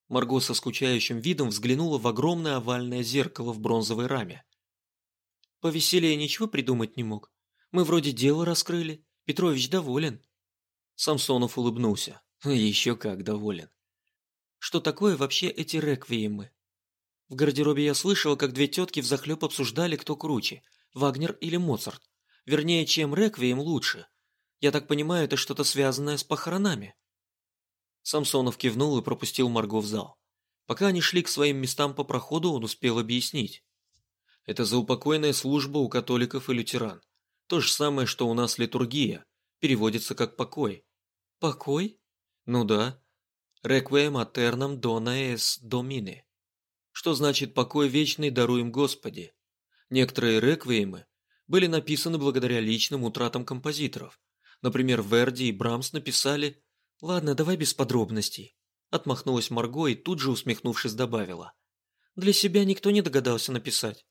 Марго со скучающим видом взглянула в огромное овальное зеркало в бронзовой раме. «Повеселее ничего придумать не мог. Мы вроде дело раскрыли. Петрович доволен». Самсонов улыбнулся. «Еще как доволен что такое вообще эти реквиемы. В гардеробе я слышала, как две тетки взахлеб обсуждали, кто круче, Вагнер или Моцарт. Вернее, чем реквием лучше. Я так понимаю, это что-то связанное с похоронами. Самсонов кивнул и пропустил Марго в зал. Пока они шли к своим местам по проходу, он успел объяснить. Это заупокойная служба у католиков и лютеран. То же самое, что у нас литургия. Переводится как покой. Покой? Ну да. «Requiem aeternam dona es Domine», что значит «покой вечный даруем Господи». Некоторые реквиемы были написаны благодаря личным утратам композиторов. Например, Верди и Брамс написали «Ладно, давай без подробностей», отмахнулась Марго и тут же усмехнувшись добавила. «Для себя никто не догадался написать».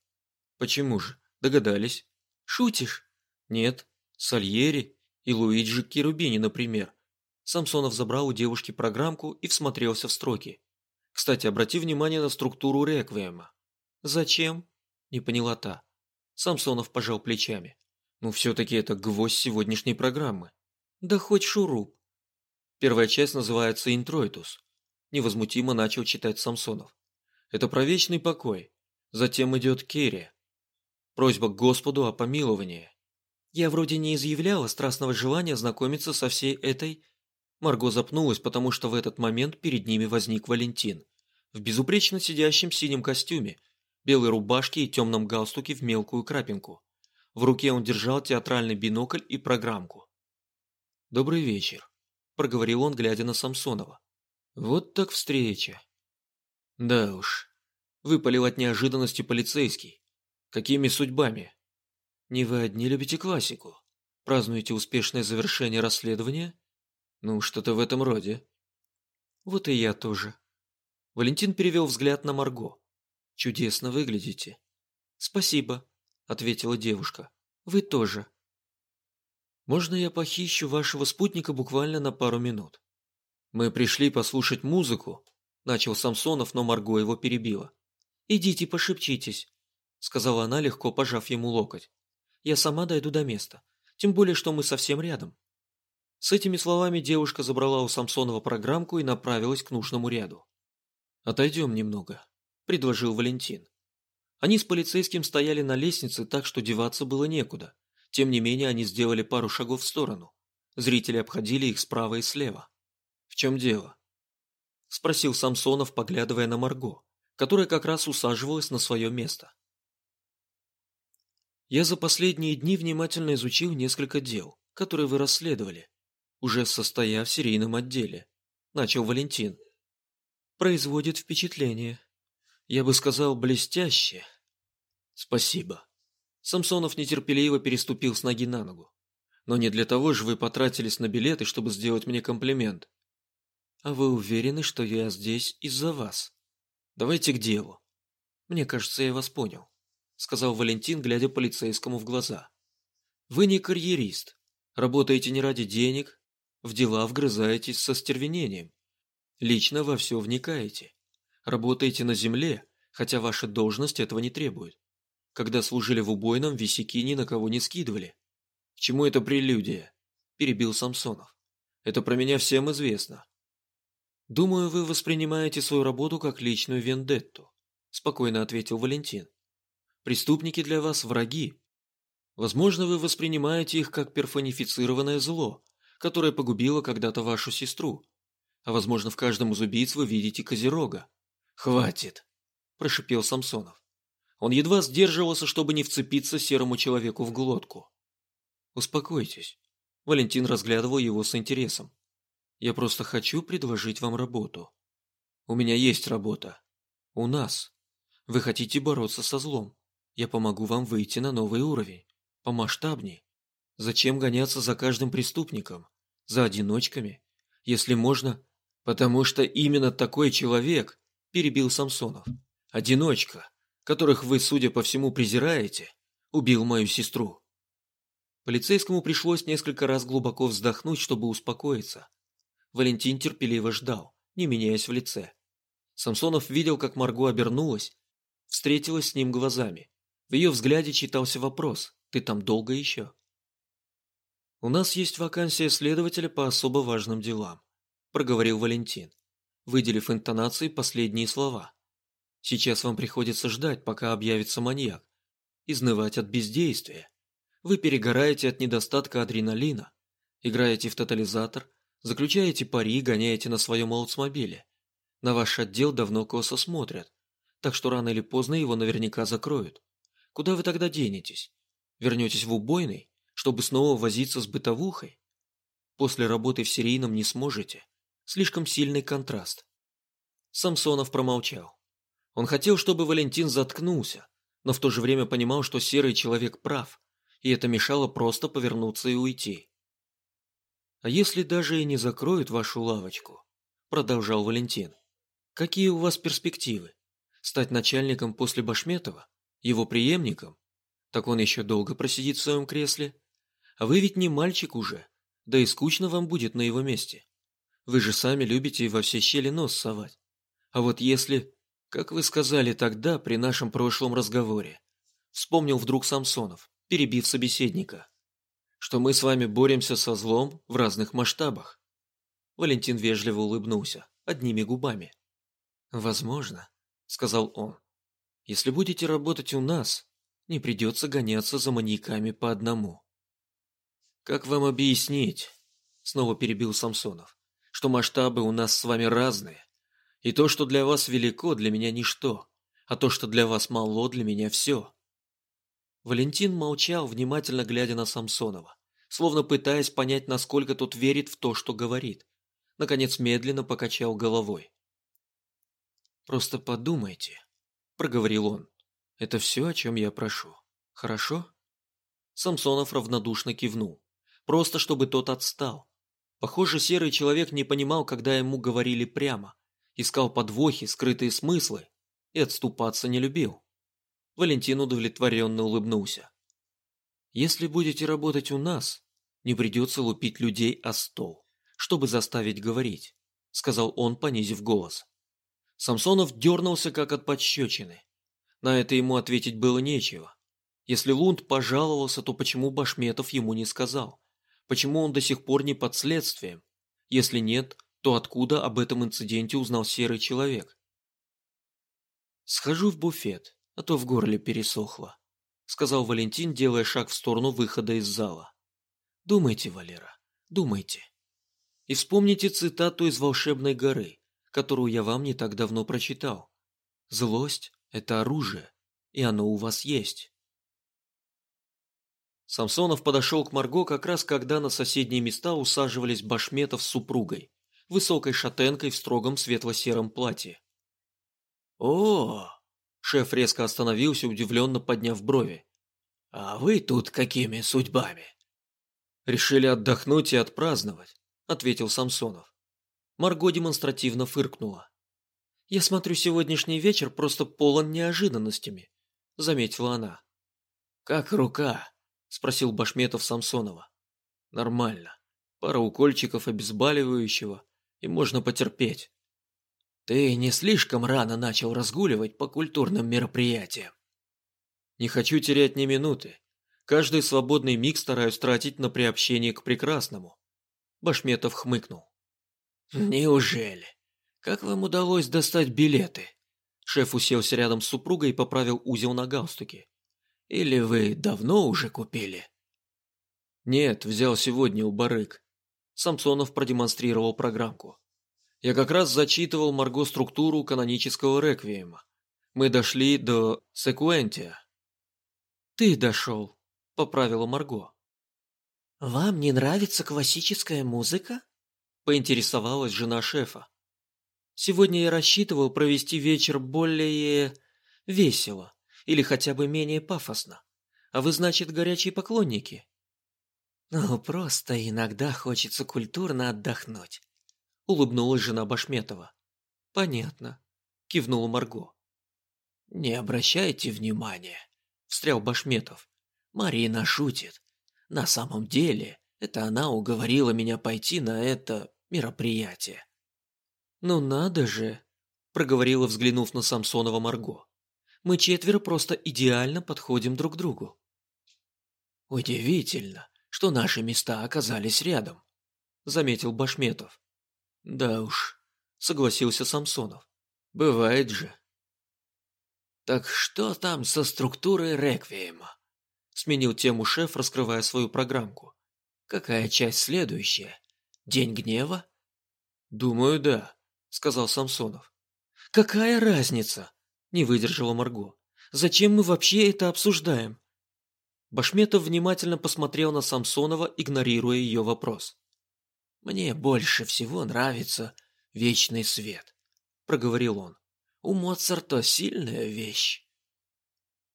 «Почему же? Догадались». «Шутишь?» «Нет. Сальери и Луиджи Кирубини, например». Самсонов забрал у девушки программку и всмотрелся в строки. «Кстати, обрати внимание на структуру реквиема». «Зачем?» – не поняла та. Самсонов пожал плечами. «Ну, все-таки это гвоздь сегодняшней программы». «Да хоть шуруп». Первая часть называется «Интроитус». Невозмутимо начал читать Самсонов. Это про вечный покой. Затем идет Керия. Просьба к Господу о помиловании. Я вроде не изъявляла страстного желания знакомиться со всей этой... Марго запнулась, потому что в этот момент перед ними возник Валентин. В безупречно сидящем синем костюме, белой рубашке и темном галстуке в мелкую крапинку. В руке он держал театральный бинокль и программку. «Добрый вечер», – проговорил он, глядя на Самсонова. «Вот так встреча». «Да уж», – выпалил от неожиданности полицейский. «Какими судьбами?» «Не вы одни любите классику? Празднуете успешное завершение расследования?» «Ну, что-то в этом роде». «Вот и я тоже». Валентин перевел взгляд на Марго. Чудесно выглядите. Спасибо, ответила девушка. Вы тоже. Можно я похищу вашего спутника буквально на пару минут? Мы пришли послушать музыку, начал Самсонов, но Марго его перебила. Идите пошепчитесь, сказала она, легко пожав ему локоть. Я сама дойду до места, тем более, что мы совсем рядом. С этими словами девушка забрала у Самсонова программку и направилась к нужному ряду. «Отойдем немного», предложил Валентин. Они с полицейским стояли на лестнице так, что деваться было некуда. Тем не менее, они сделали пару шагов в сторону. Зрители обходили их справа и слева. «В чем дело?» – спросил Самсонов, поглядывая на Марго, которая как раз усаживалась на свое место. «Я за последние дни внимательно изучил несколько дел, которые вы расследовали, уже состояв в серийном отделе», – начал Валентин. «Производит впечатление», я бы сказал, блестяще. Спасибо. Самсонов нетерпеливо переступил с ноги на ногу. Но не для того же вы потратились на билеты, чтобы сделать мне комплимент. А вы уверены, что я здесь из-за вас? Давайте к делу. Мне кажется, я вас понял, сказал Валентин, глядя полицейскому в глаза. Вы не карьерист. Работаете не ради денег, в дела вгрызаетесь со стервенением. Лично во все вникаете. Работаете на земле, хотя ваша должность этого не требует. Когда служили в убойном, висяки ни на кого не скидывали. К чему это прелюдия? Перебил Самсонов. Это про меня всем известно. Думаю, вы воспринимаете свою работу как личную вендетту, спокойно ответил Валентин. Преступники для вас враги. Возможно, вы воспринимаете их как перфонифицированное зло, которое погубило когда-то вашу сестру. А возможно, в каждом из убийц вы видите козерога. «Хватит!» – прошипел Самсонов. Он едва сдерживался, чтобы не вцепиться серому человеку в глотку. «Успокойтесь». Валентин разглядывал его с интересом. «Я просто хочу предложить вам работу. У меня есть работа. У нас. Вы хотите бороться со злом. Я помогу вам выйти на новый уровень. Помасштабней. Зачем гоняться за каждым преступником? За одиночками? Если можно, потому что именно такой человек – перебил Самсонов. «Одиночка, которых вы, судя по всему, презираете, убил мою сестру». Полицейскому пришлось несколько раз глубоко вздохнуть, чтобы успокоиться. Валентин терпеливо ждал, не меняясь в лице. Самсонов видел, как Марго обернулась, встретилась с ним глазами. В ее взгляде читался вопрос «Ты там долго еще?» «У нас есть вакансия следователя по особо важным делам», – проговорил Валентин выделив интонацией последние слова. Сейчас вам приходится ждать, пока объявится маньяк. Изнывать от бездействия. Вы перегораете от недостатка адреналина. Играете в тотализатор, заключаете пари, гоняете на своем аутсмобиле. На ваш отдел давно косо смотрят, так что рано или поздно его наверняка закроют. Куда вы тогда денетесь? Вернетесь в убойный, чтобы снова возиться с бытовухой? После работы в серийном не сможете. Слишком сильный контраст. Самсонов промолчал. Он хотел, чтобы Валентин заткнулся, но в то же время понимал, что серый человек прав. и это мешало просто повернуться и уйти. «А если даже и не закроют вашу лавочку?» – продолжал Валентин. «Какие у вас перспективы? Стать начальником после Башметова? Его преемником? Так он еще долго просидит в своем кресле? А вы ведь не мальчик уже, да и скучно вам будет на его месте. Вы же сами любите во все щели нос совать. А вот если, как вы сказали тогда при нашем прошлом разговоре, вспомнил вдруг Самсонов, перебив собеседника, что мы с вами боремся со злом в разных масштабах. Валентин вежливо улыбнулся, одними губами. «Возможно», — сказал он, — «если будете работать у нас, не придется гоняться за маньяками по одному». «Как вам объяснить?» — снова перебил Самсонов, «что масштабы у нас с вами разные, и то, что для вас велико, для меня ничто, а то, что для вас мало, для меня все». Валентин молчал, внимательно глядя на Самсонова, словно пытаясь понять, насколько тот верит в то, что говорит. Наконец медленно покачал головой. «Просто подумайте», — проговорил он. «Это все, о чем я прошу. Хорошо?» Самсонов равнодушно кивнул. Просто чтобы тот отстал. Похоже, серый человек не понимал, когда ему говорили прямо. Искал подвохи, скрытые смыслы и отступаться не любил. Валентин удовлетворенно улыбнулся. «Если будете работать у нас, не придется лупить людей о стол, чтобы заставить говорить», сказал он, понизив голос. Самсонов дернулся, как от подщечины. На это ему ответить было нечего. Если Лунд пожаловался, то почему Башметов ему не сказал? Почему он до сих пор не под следствием? Если нет, то откуда об этом инциденте узнал серый человек? «Схожу в буфет», а то в горле пересохло», — сказал Валентин, делая шаг в сторону выхода из зала. «Думайте, Валера, думайте. И вспомните цитату из «Волшебной горы», которую я вам не так давно прочитал. «Злость — это оружие, и оно у вас есть». Самсонов подошел к Марго как раз когда на соседние места усаживались Башметов с супругой, высокой шатенкой в строгом светло-сером платье. «О, Шеф резко остановился, удивленно подняв брови. «А вы тут какими судьбами?» «Решили отдохнуть и отпраздновать», — ответил Самсонов. Марго демонстративно фыркнула. «Я смотрю, сегодняшний вечер просто полон неожиданностями», — заметила она. «Как рука?» — спросил Башметов Самсонова. «Нормально. Пара укольчиков обезболивающего, и можно потерпеть. Ты не слишком рано начал разгуливать по культурным мероприятиям. Не хочу терять ни минуты. Каждый свободный миг стараюсь тратить на приобщение к прекрасному. Башметов хмыкнул. Неужели? Как вам удалось достать билеты? Шеф уселся рядом с супругой и поправил узел на галстуке. Или вы давно уже купили? Нет, взял сегодня у барык. Самсонов продемонстрировал программку. Я как раз зачитывал Марго структуру канонического реквиема. Мы дошли до секуентия. «Ты дошел», — поправила Марго. «Вам не нравится классическая музыка?» — поинтересовалась жена шефа. «Сегодня я рассчитывал провести вечер более... весело или хотя бы менее пафосно. А вы, значит, горячие поклонники?» «Ну, просто иногда хочется культурно отдохнуть улыбнулась жена Башметова. Понятно, кивнула Марго. Не обращайте внимания, встрял Башметов. Марина шутит. На самом деле, это она уговорила меня пойти на это мероприятие. Ну надо же, проговорила, взглянув на Самсонова Марго. Мы четверо просто идеально подходим друг другу. Удивительно, что наши места оказались рядом, заметил Башметов. Да уж, согласился Самсонов. Бывает же. Так что там со структурой реквиема? Сменил тему шеф, раскрывая свою программку. Какая часть следующая? День гнева? Думаю, да, сказал Самсонов. Какая разница? Не выдержала Марго. Зачем мы вообще это обсуждаем? Башметов внимательно посмотрел на Самсонова, игнорируя ее вопрос. Мне больше всего нравится вечный свет, проговорил он. У Моцарта сильная вещь.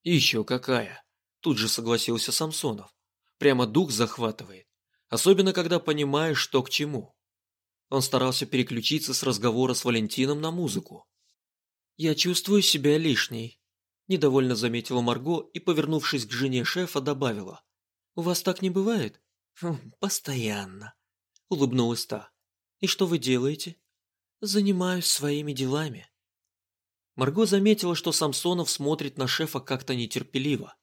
Еще какая? Тут же согласился Самсонов. Прямо дух захватывает. Особенно, когда понимаешь, что к чему. Он старался переключиться с разговора с Валентином на музыку. «Я чувствую себя лишней», – недовольно заметила Марго и, повернувшись к жене шефа, добавила. «У вас так не бывает?» «Хм, «Постоянно», – улыбнулась та. «И что вы делаете?» «Занимаюсь своими делами». Марго заметила, что Самсонов смотрит на шефа как-то нетерпеливо.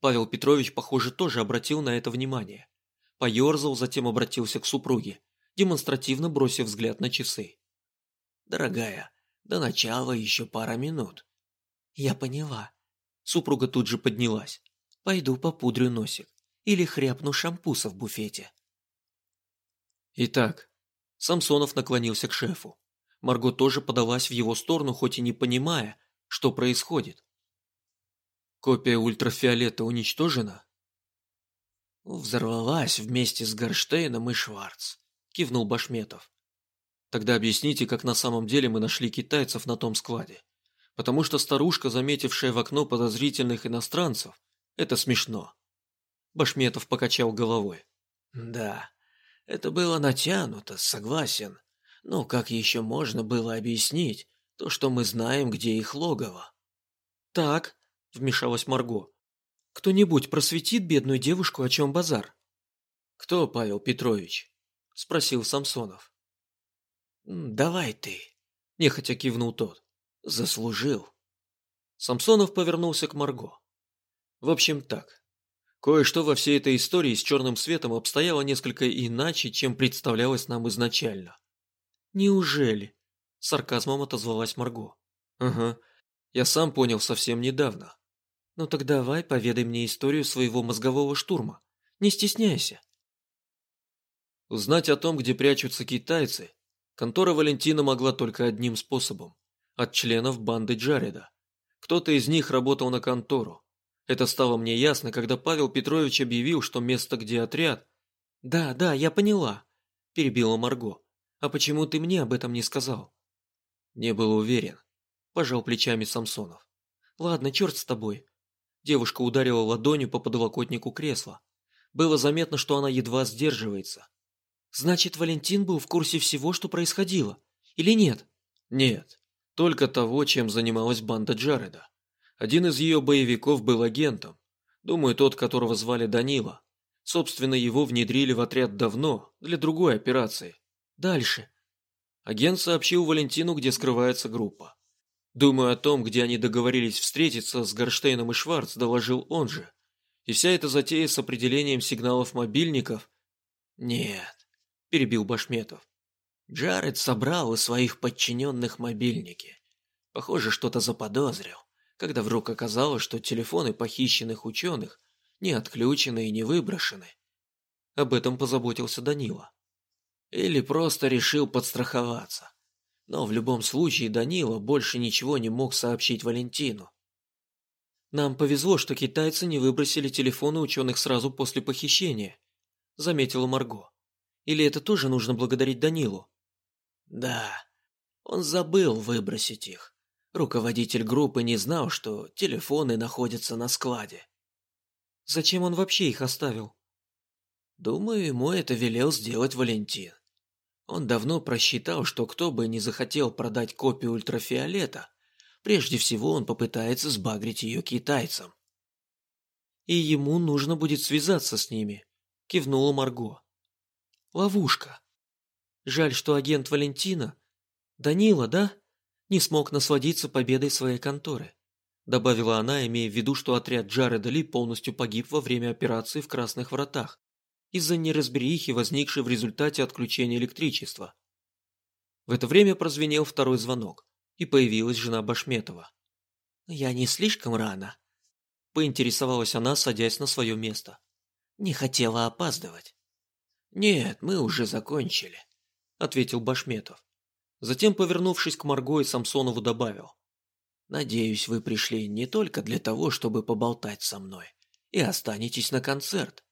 Павел Петрович, похоже, тоже обратил на это внимание. Поерзал, затем обратился к супруге, демонстративно бросив взгляд на часы. «Дорогая, до начала еще пара минут». «Я поняла». Супруга тут же поднялась. «Пойду попудрю носик или хряпну шампуса в буфете». Итак, Самсонов наклонился к шефу. Марго тоже подалась в его сторону, хоть и не понимая, что происходит. Копия ультрафиолета уничтожена? Взорвалась вместе с Горштейном и Шварц, кивнул Башметов. Тогда объясните, как на самом деле мы нашли китайцев на том складе. Потому что старушка, заметившая в окно подозрительных иностранцев, это смешно. Башметов покачал головой. Да, это было натянуто, согласен. Но как еще можно было объяснить то, что мы знаем, где их логово? Так, вмешалась Марго. Кто-нибудь просветит бедную девушку, о чем базар? Кто, Павел Петрович? Спросил Самсонов. Давай ты, нехотя кивнул тот. Заслужил. Самсонов повернулся к Марго. В общем так. Кое-что во всей этой истории с черным светом обстояло несколько иначе, чем представлялось нам изначально. Неужели? Сарказмом отозвалась Марго. Ага. Я сам понял совсем недавно. Ну так давай, поведай мне историю своего мозгового штурма. Не стесняйся. Узнать о том, где прячутся китайцы, контора Валентина могла только одним способом – от членов банды Джареда. Кто-то из них работал на контору. Это стало мне ясно, когда Павел Петрович объявил, что место, где отряд... «Да, да, я поняла», – перебила Марго. «А почему ты мне об этом не сказал?» Не был уверен. Пожал плечами Самсонов. «Ладно, черт с тобой. Девушка ударила ладонью по подлокотнику кресла. Было заметно, что она едва сдерживается. «Значит, Валентин был в курсе всего, что происходило? Или нет?» «Нет. Только того, чем занималась банда Джареда. Один из ее боевиков был агентом. Думаю, тот, которого звали Данила. Собственно, его внедрили в отряд давно, для другой операции. Дальше». Агент сообщил Валентину, где скрывается группа. Думаю о том, где они договорились встретиться с Горштейном и Шварц, доложил он же. И вся эта затея с определением сигналов мобильников... Нет, перебил Башметов. Джаред собрал у своих подчиненных мобильники. Похоже, что-то заподозрил, когда вдруг оказалось, что телефоны похищенных ученых не отключены и не выброшены. Об этом позаботился Данила. Или просто решил подстраховаться. Но в любом случае Данила больше ничего не мог сообщить Валентину. «Нам повезло, что китайцы не выбросили телефоны ученых сразу после похищения», – заметила Марго. «Или это тоже нужно благодарить Данилу?» «Да, он забыл выбросить их. Руководитель группы не знал, что телефоны находятся на складе». «Зачем он вообще их оставил?» «Думаю, ему это велел сделать Валентин. Он давно просчитал, что кто бы не захотел продать копию ультрафиолета, прежде всего он попытается сбагрить ее китайцам. «И ему нужно будет связаться с ними», – кивнула Марго. «Ловушка. Жаль, что агент Валентина, Данила, да, не смог насладиться победой своей конторы», – добавила она, имея в виду, что отряд Джареда Ли полностью погиб во время операции в Красных Вратах из-за неразберихи, возникшей в результате отключения электричества. В это время прозвенел второй звонок, и появилась жена Башметова. «Я не слишком рано?» – поинтересовалась она, садясь на свое место. «Не хотела опаздывать». «Нет, мы уже закончили», – ответил Башметов. Затем, повернувшись к Марго и Самсонову, добавил. «Надеюсь, вы пришли не только для того, чтобы поболтать со мной, и останетесь на концерт.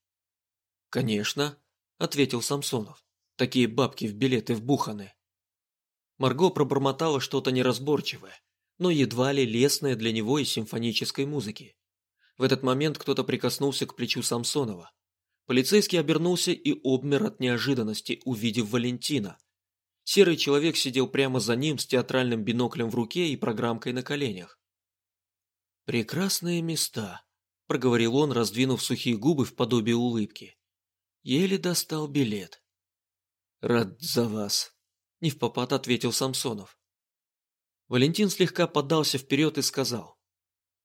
«Конечно», – ответил Самсонов. «Такие бабки в билеты вбуханы». Марго пробормотала что-то неразборчивое, но едва ли лесное для него и симфонической музыки. В этот момент кто-то прикоснулся к плечу Самсонова. Полицейский обернулся и обмер от неожиданности, увидев Валентина. Серый человек сидел прямо за ним с театральным биноклем в руке и программкой на коленях. «Прекрасные места», – проговорил он, раздвинув сухие губы в подобие улыбки. Еле достал билет. «Рад за вас», – невпопад ответил Самсонов. Валентин слегка подался вперед и сказал.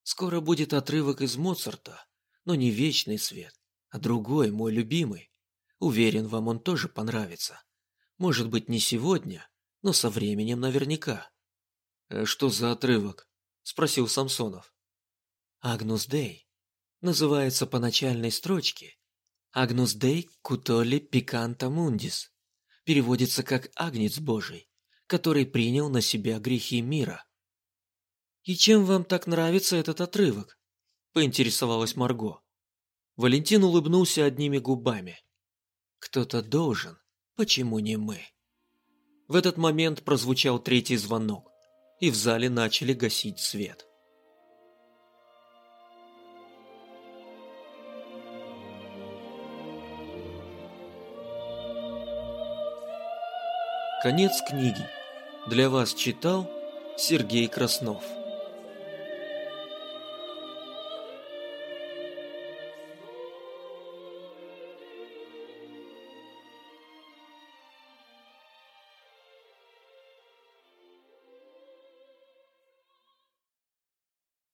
«Скоро будет отрывок из Моцарта, но не вечный свет, а другой, мой любимый. Уверен, вам он тоже понравится. Может быть, не сегодня, но со временем наверняка». «Э, «Что за отрывок?» – спросил Самсонов. «Агнус Дей. Называется по начальной строчке «Агнус Дей кутоли пиканта мундис». Переводится как «Агнец Божий» который принял на себя грехи мира. «И чем вам так нравится этот отрывок?» – поинтересовалась Марго. Валентин улыбнулся одними губами. «Кто-то должен, почему не мы?» В этот момент прозвучал третий звонок, и в зале начали гасить свет. Конец книги. Для вас читал Сергей Краснов.